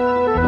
Bye.